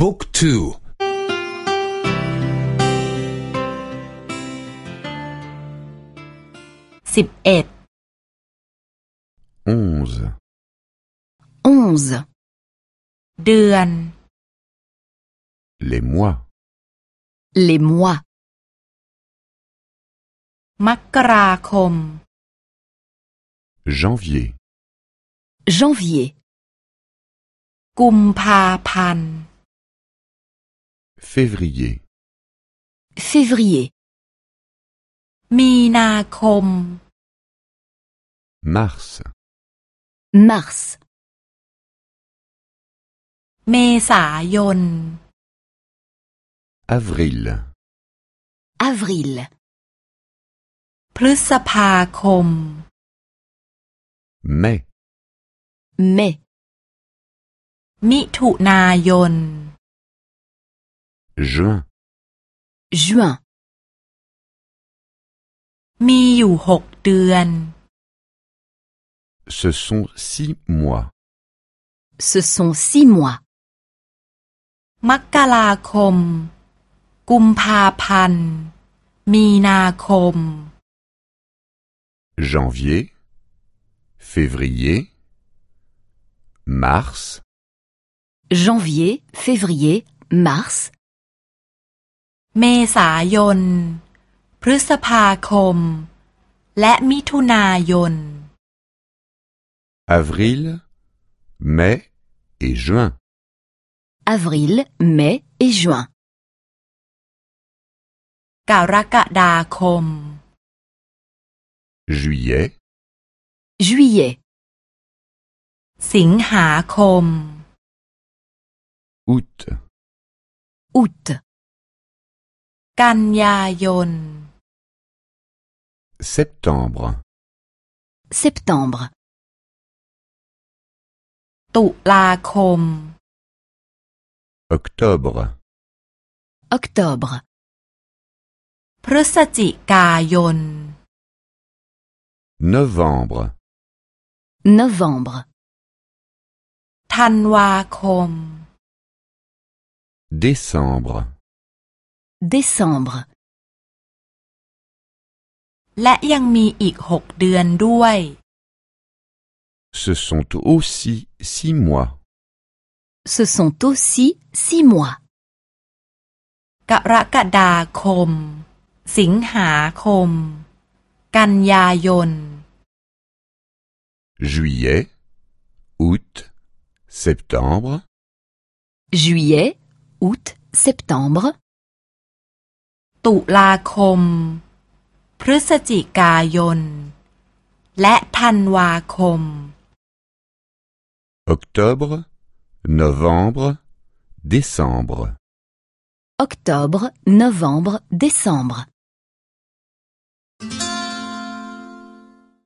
บุ๊กทู สิบเอ็ด onze, onze, เดือน les mois, les mois, มกราคม janvier, janvier, กุมภาพันธ์ février, février, มีนาคม mars, mars, เมษายน avril, avril, พฤษภาคม mai, mai, มิถุนายน juin, juin, มีอยู่หกเดือน ce sont six mois. ce sont six mois. มกราคม กุมภาพันธ์ มีนาคม Janvier, février, mars, Janvier, février, mars, เมษายน พฤษภาคม และมิถุนายน avril, mai et juin. avril, mai et juin. กรกฎาคม Juillet, Juillet, สิงหาคม août, août, กันยายน septembre, septembre, ตุลาคม octobre, octobre, พฤศจิกายน novembre, novembre, ธันวาคม décembre, décembre, และยังมีอีกหกเดือนด้วย ce sont aussi six mois. ce sont aussi six mois. กรกฎาคม สิงหาคม กันยายน Juillet, août, septembre, Juillet, août, septembre, ตุลาคม พฤศจิกายน และธันวาคม octobre, novembre, décembre. octobre, novembre, décembre.